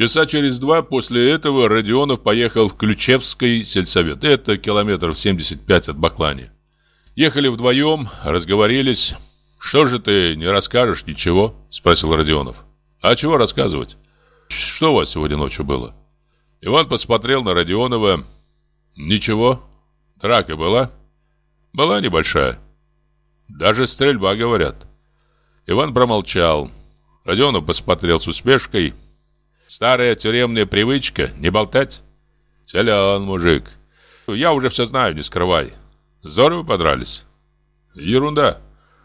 Часа через два после этого Родионов поехал в Ключевский сельсовет. Это километров 75 от Баклани. Ехали вдвоем, разговорились. «Что же ты не расскажешь ничего?» – спросил Родионов. «А чего рассказывать? Что у вас сегодня ночью было?» Иван посмотрел на Родионова. «Ничего. Драка была?» «Была небольшая. Даже стрельба, говорят». Иван промолчал. Родионов посмотрел с усмешкой. «Старая тюремная привычка, не болтать?» «Силен мужик. Я уже все знаю, не скрывай. Здорово подрались?» «Ерунда.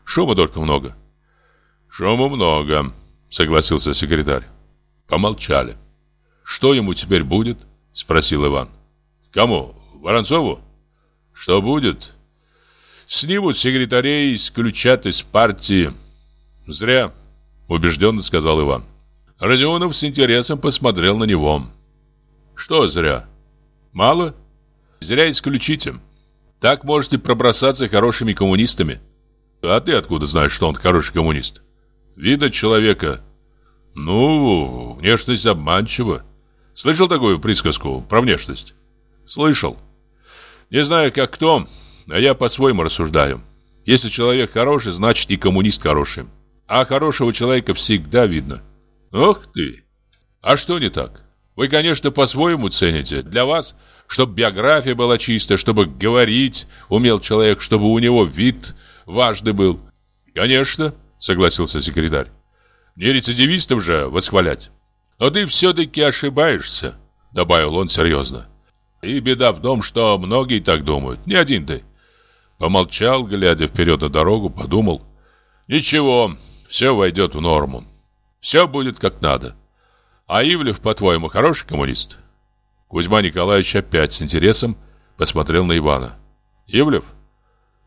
Шума только много». «Шума много», — согласился секретарь. Помолчали. «Что ему теперь будет?» — спросил Иван. «Кому? Воронцову?» «Что будет?» «Снимут секретарей, исключат из партии». «Зря», — убежденно сказал Иван. Родионов с интересом посмотрел на него. «Что зря? Мало? Зря исключите. Так можете пробросаться хорошими коммунистами. А ты откуда знаешь, что он хороший коммунист? Видно человека. Ну, внешность обманчива. Слышал такую присказку про внешность? Слышал. Не знаю, как кто, а я по-своему рассуждаю. Если человек хороший, значит и коммунист хороший. А хорошего человека всегда видно. Ох ты! А что не так? Вы, конечно, по-своему цените. Для вас, чтобы биография была чистая, чтобы говорить умел человек, чтобы у него вид важный был. Конечно, согласился секретарь. Не рецидивистов же восхвалять. Но ты все-таки ошибаешься, добавил он серьезно. И беда в том, что многие так думают, не один ты. Помолчал, глядя вперед на дорогу, подумал. Ничего, все войдет в норму. Все будет как надо. А Ивлев, по-твоему, хороший коммунист? Кузьма Николаевич опять с интересом посмотрел на Ивана. Ивлев?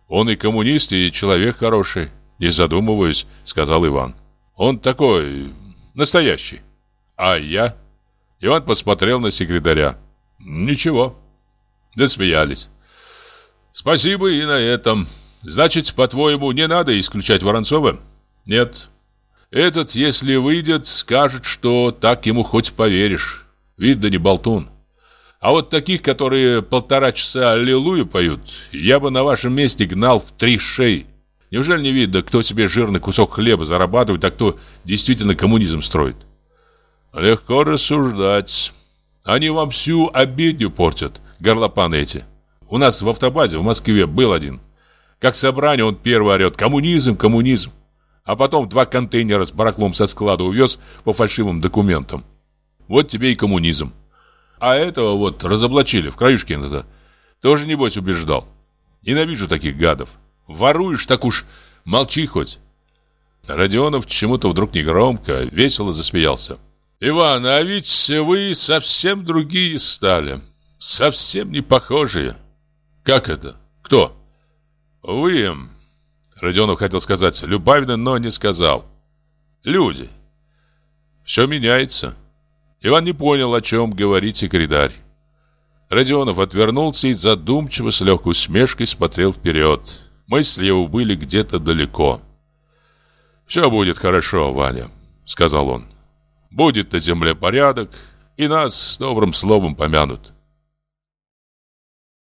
Он и коммунист, и человек хороший. Не задумываясь, сказал Иван. Он такой настоящий. А я? Иван посмотрел на секретаря. Ничего. Досмеялись. Спасибо и на этом. Значит, по-твоему, не надо исключать Воронцова? Нет. Этот, если выйдет, скажет, что так ему хоть поверишь. Видно, не болтун. А вот таких, которые полтора часа аллилуйю поют, я бы на вашем месте гнал в три шеи. Неужели не видно, кто себе жирный кусок хлеба зарабатывает, а кто действительно коммунизм строит? Легко рассуждать. Они вам всю обедню портят, горлопаны эти. У нас в автобазе в Москве был один. Как собрание он первый орет «Коммунизм, коммунизм!» А потом два контейнера с барахлом со склада увез по фальшивым документам. Вот тебе и коммунизм. А этого вот разоблачили в Краюшкино-то. Тоже, небось, убеждал. Ненавижу таких гадов. Воруешь, так уж молчи хоть. Родионов чему-то вдруг негромко, весело засмеялся. «Иван, а ведь вы совсем другие стали. Совсем не похожие». «Как это? Кто?» «Вы...» Родионов хотел сказать Любавина, но не сказал. «Люди». «Все меняется». Иван не понял, о чем говорит секретарь. Родионов отвернулся и задумчиво с легкой усмешкой смотрел вперед. Мысли его были где-то далеко. «Все будет хорошо, Ваня», — сказал он. «Будет на земле порядок, и нас добрым словом помянут.